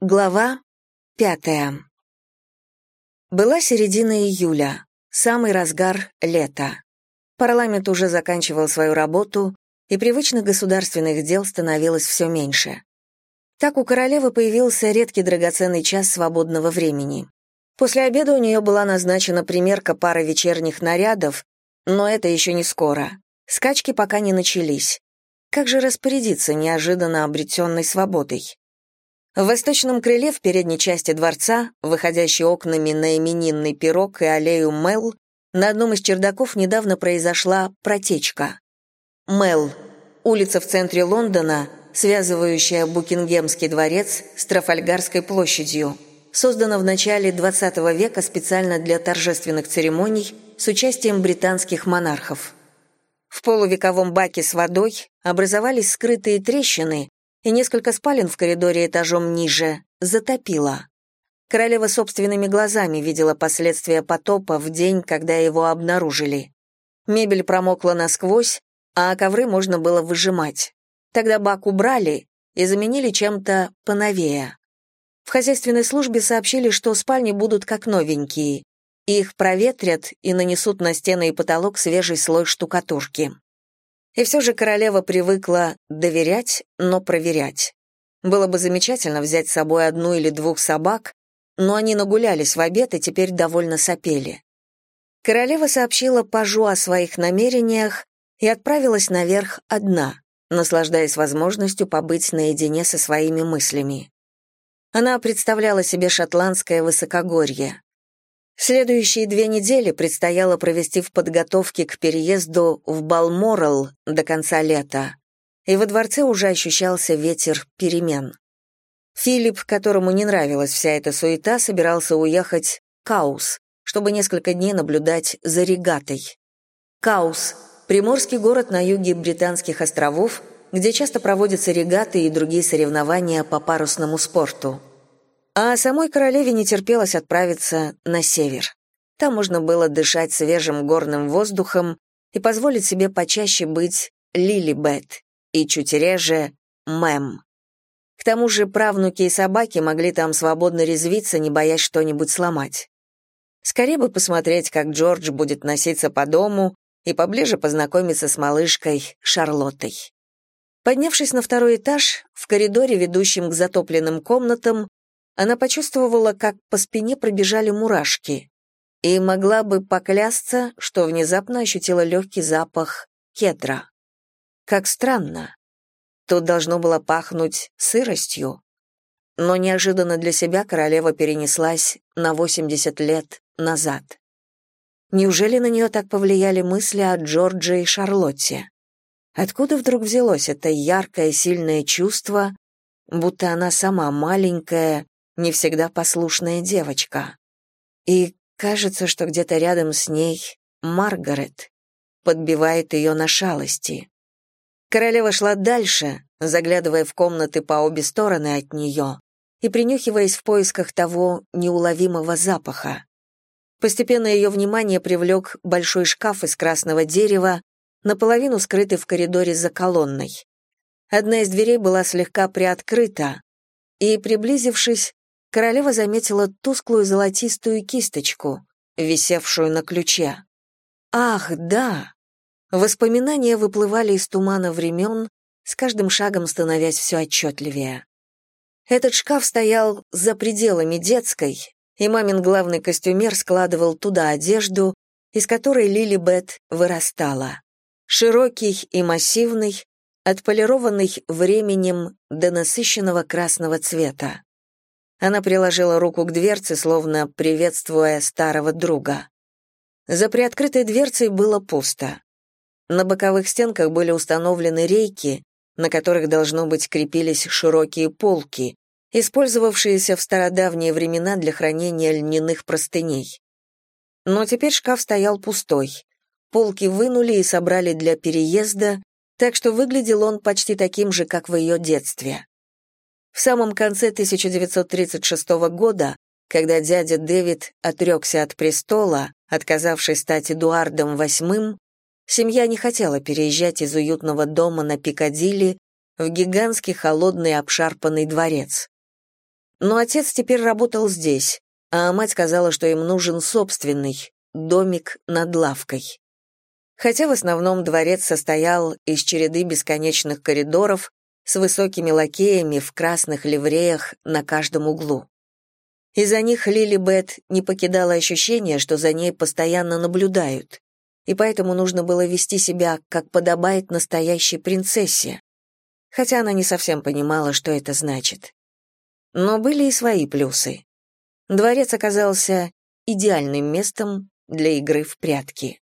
Глава пятая. Была середина июля, самый разгар лета. Парламент уже заканчивал свою работу, и привычных государственных дел становилось все меньше. Так у королевы появился редкий драгоценный час свободного времени. После обеда у нее была назначена примерка пары вечерних нарядов, но это еще не скоро. Скачки пока не начались. Как же распорядиться неожиданно обретенной свободой? В восточном крыле в передней части дворца, выходящей окнами на именинный пирог и аллею Мел, на одном из чердаков недавно произошла протечка. Мел — улица в центре Лондона, связывающая Букингемский дворец с Трафальгарской площадью, создана в начале XX века специально для торжественных церемоний с участием британских монархов. В полувековом баке с водой образовались скрытые трещины, и несколько спален в коридоре этажом ниже затопило. Королева собственными глазами видела последствия потопа в день, когда его обнаружили. Мебель промокла насквозь, а ковры можно было выжимать. Тогда бак убрали и заменили чем-то поновее. В хозяйственной службе сообщили, что спальни будут как новенькие. Их проветрят и нанесут на стены и потолок свежий слой штукатурки. И все же королева привыкла доверять, но проверять. Было бы замечательно взять с собой одну или двух собак, но они нагулялись в обед и теперь довольно сопели. Королева сообщила пажу о своих намерениях и отправилась наверх одна, наслаждаясь возможностью побыть наедине со своими мыслями. Она представляла себе шотландское высокогорье. Следующие две недели предстояло провести в подготовке к переезду в Балморал до конца лета, и во дворце уже ощущался ветер перемен. Филипп, которому не нравилась вся эта суета, собирался уехать в Каус, чтобы несколько дней наблюдать за регатой. Каус — приморский город на юге Британских островов, где часто проводятся регаты и другие соревнования по парусному спорту. А самой королеве не терпелось отправиться на север. Там можно было дышать свежим горным воздухом и позволить себе почаще быть Лилибет и чуть реже Мэм. К тому же правнуки и собаки могли там свободно резвиться, не боясь что-нибудь сломать. Скорее бы посмотреть, как Джордж будет носиться по дому и поближе познакомиться с малышкой Шарлоттой. Поднявшись на второй этаж, в коридоре, ведущем к затопленным комнатам, она почувствовала, как по спине пробежали мурашки, и могла бы поклясться, что внезапно ощутила легкий запах кедра. Как странно. Тут должно было пахнуть сыростью. Но неожиданно для себя королева перенеслась на 80 лет назад. Неужели на нее так повлияли мысли о Джордже и Шарлотте? Откуда вдруг взялось это яркое, сильное чувство, будто она сама маленькая, не всегда послушная девочка. И кажется, что где-то рядом с ней Маргарет подбивает ее на шалости. Королева шла дальше, заглядывая в комнаты по обе стороны от нее и принюхиваясь в поисках того неуловимого запаха. Постепенно ее внимание привлек большой шкаф из красного дерева, наполовину скрытый в коридоре за колонной. Одна из дверей была слегка приоткрыта, и, приблизившись, королева заметила тусклую золотистую кисточку, висевшую на ключе. Ах, да! Воспоминания выплывали из тумана времен, с каждым шагом становясь все отчетливее. Этот шкаф стоял за пределами детской, и мамин главный костюмер складывал туда одежду, из которой Лили Бет вырастала. Широкий и массивный, отполированный временем до насыщенного красного цвета. Она приложила руку к дверце, словно приветствуя старого друга. За приоткрытой дверцей было пусто. На боковых стенках были установлены рейки, на которых, должно быть, крепились широкие полки, использовавшиеся в стародавние времена для хранения льняных простыней. Но теперь шкаф стоял пустой. Полки вынули и собрали для переезда, так что выглядел он почти таким же, как в ее детстве. В самом конце 1936 года, когда дядя Дэвид отрекся от престола, отказавшись стать Эдуардом VIII, семья не хотела переезжать из уютного дома на Пикадилли в гигантский холодный обшарпанный дворец. Но отец теперь работал здесь, а мать сказала, что им нужен собственный домик над лавкой. Хотя в основном дворец состоял из череды бесконечных коридоров с высокими лакеями в красных ливреях на каждом углу. Из-за них Лили Бет не покидала ощущение, что за ней постоянно наблюдают, и поэтому нужно было вести себя, как подобает настоящей принцессе, хотя она не совсем понимала, что это значит. Но были и свои плюсы. Дворец оказался идеальным местом для игры в прятки.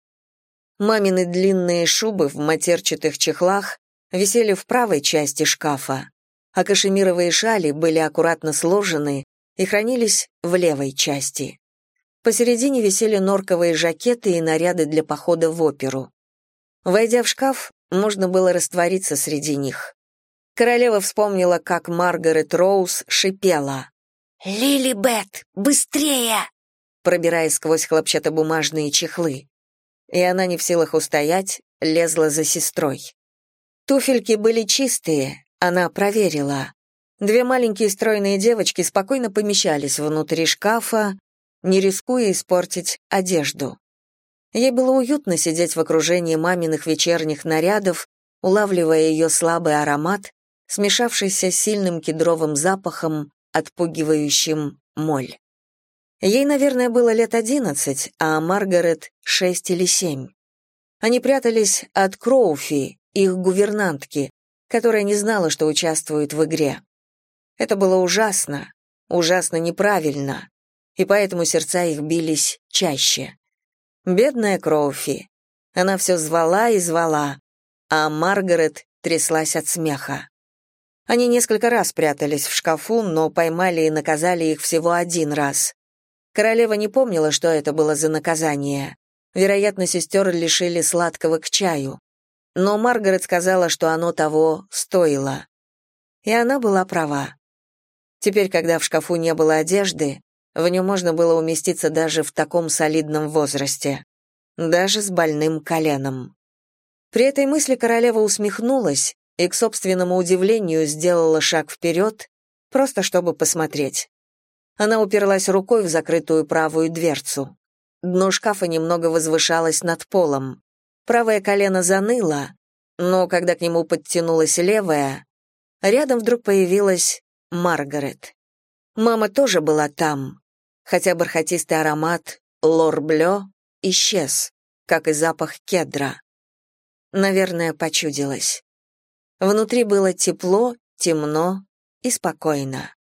Мамины длинные шубы в матерчатых чехлах висели в правой части шкафа, а кашемировые шали были аккуратно сложены и хранились в левой части. Посередине висели норковые жакеты и наряды для похода в оперу. Войдя в шкаф, можно было раствориться среди них. Королева вспомнила, как Маргарет Роуз шипела. «Лили Бет, быстрее!» пробираясь сквозь хлопчатобумажные чехлы. И она не в силах устоять, лезла за сестрой. Туфельки были чистые, она проверила. Две маленькие стройные девочки спокойно помещались внутри шкафа, не рискуя испортить одежду. Ей было уютно сидеть в окружении маминых вечерних нарядов, улавливая ее слабый аромат, смешавшийся с сильным кедровым запахом, отпугивающим моль. Ей, наверное, было лет одиннадцать, а Маргарет — шесть или семь. Они прятались от Кроуфи, их гувернантки, которая не знала, что участвует в игре. Это было ужасно, ужасно неправильно, и поэтому сердца их бились чаще. Бедная Кроуфи. Она все звала и звала, а Маргарет тряслась от смеха. Они несколько раз прятались в шкафу, но поймали и наказали их всего один раз. Королева не помнила, что это было за наказание. Вероятно, сестер лишили сладкого к чаю. Но Маргарет сказала, что оно того стоило. И она была права. Теперь, когда в шкафу не было одежды, в нем можно было уместиться даже в таком солидном возрасте. Даже с больным коленом. При этой мысли королева усмехнулась и, к собственному удивлению, сделала шаг вперед, просто чтобы посмотреть. Она уперлась рукой в закрытую правую дверцу. Дно шкафа немного возвышалось над полом. Правое колено заныло, но когда к нему подтянулось левое, рядом вдруг появилась Маргарет. Мама тоже была там, хотя бархатистый аромат лорблё исчез, как и запах кедра. Наверное, почудилось. Внутри было тепло, темно и спокойно.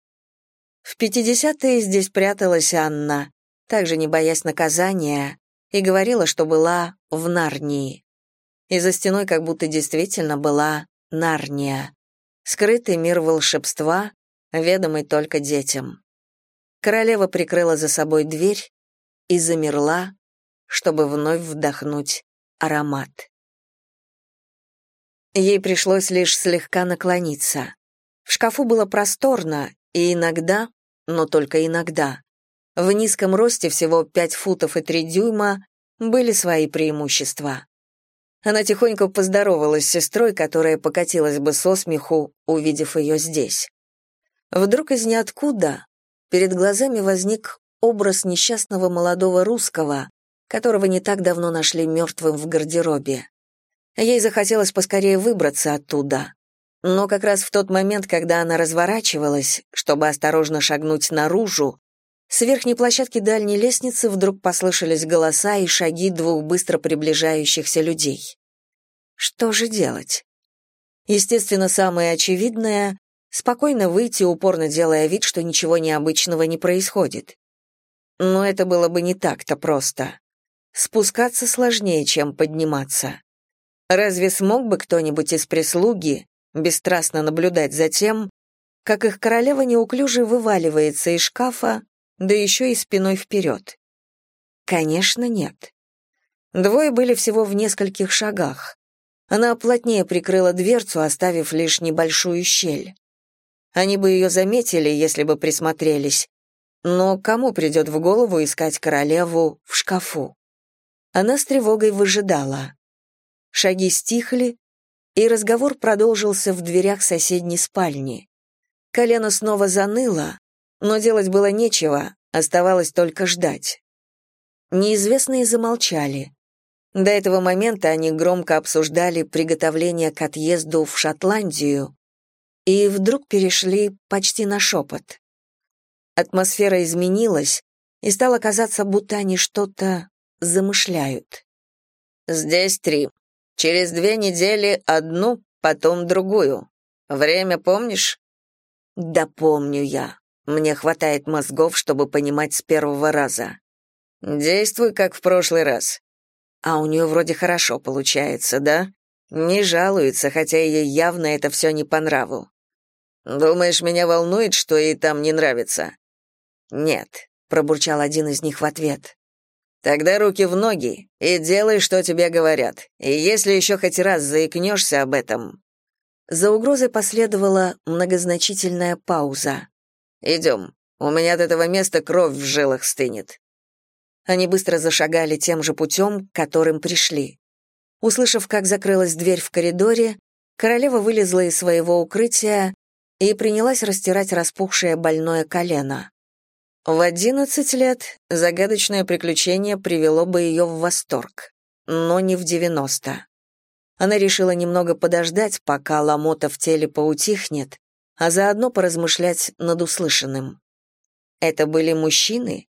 В пятидесятые здесь пряталась Анна, также не боясь наказания, и говорила, что была в Нарнии. И за стеной как будто действительно была Нарния, скрытый мир волшебства, ведомый только детям. Королева прикрыла за собой дверь и замерла, чтобы вновь вдохнуть аромат. Ей пришлось лишь слегка наклониться. В шкафу было просторно, и иногда, но только иногда, в низком росте всего 5 футов и 3 дюйма были свои преимущества. Она тихонько поздоровалась с сестрой, которая покатилась бы со смеху, увидев ее здесь. Вдруг из ниоткуда перед глазами возник образ несчастного молодого русского, которого не так давно нашли мертвым в гардеробе. Ей захотелось поскорее выбраться оттуда. Но как раз в тот момент, когда она разворачивалась, чтобы осторожно шагнуть наружу, с верхней площадки дальней лестницы вдруг послышались голоса и шаги двух быстро приближающихся людей. Что же делать? Естественно, самое очевидное спокойно выйти, упорно делая вид, что ничего необычного не происходит. Но это было бы не так-то просто. Спускаться сложнее, чем подниматься. Разве смог бы кто-нибудь из прислуги бесстрастно наблюдать за тем, как их королева неуклюже вываливается из шкафа, да еще и спиной вперед? Конечно, нет. Двое были всего в нескольких шагах. Она плотнее прикрыла дверцу, оставив лишь небольшую щель. Они бы ее заметили, если бы присмотрелись. Но кому придет в голову искать королеву в шкафу? Она с тревогой выжидала. Шаги стихли, и разговор продолжился в дверях соседней спальни. Колено снова заныло, Но делать было нечего, оставалось только ждать. Неизвестные замолчали. До этого момента они громко обсуждали приготовление к отъезду в Шотландию и вдруг перешли почти на шепот. Атмосфера изменилась, и стало казаться, будто они что-то замышляют. «Здесь три. Через две недели одну, потом другую. Время помнишь?» «Да помню я. Мне хватает мозгов, чтобы понимать с первого раза. Действуй, как в прошлый раз. А у нее вроде хорошо получается, да? Не жалуется, хотя ей явно это все не по нраву. Думаешь, меня волнует, что ей там не нравится? Нет, пробурчал один из них в ответ. Тогда руки в ноги и делай, что тебе говорят. И если еще хоть раз заикнешься об этом...» За угрозой последовала многозначительная пауза. «Идем. У меня от этого места кровь в жилах стынет». Они быстро зашагали тем же путем, которым пришли. Услышав, как закрылась дверь в коридоре, королева вылезла из своего укрытия и принялась растирать распухшее больное колено. В одиннадцать лет загадочное приключение привело бы ее в восторг, но не в девяносто. Она решила немного подождать, пока ломота в теле поутихнет, а заодно поразмышлять над услышанным. Это были мужчины?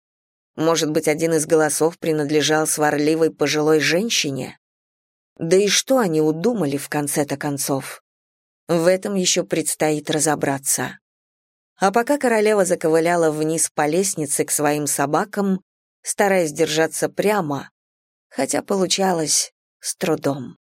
Может быть, один из голосов принадлежал сварливой пожилой женщине? Да и что они удумали в конце-то концов? В этом еще предстоит разобраться. А пока королева заковыляла вниз по лестнице к своим собакам, стараясь держаться прямо, хотя получалось с трудом.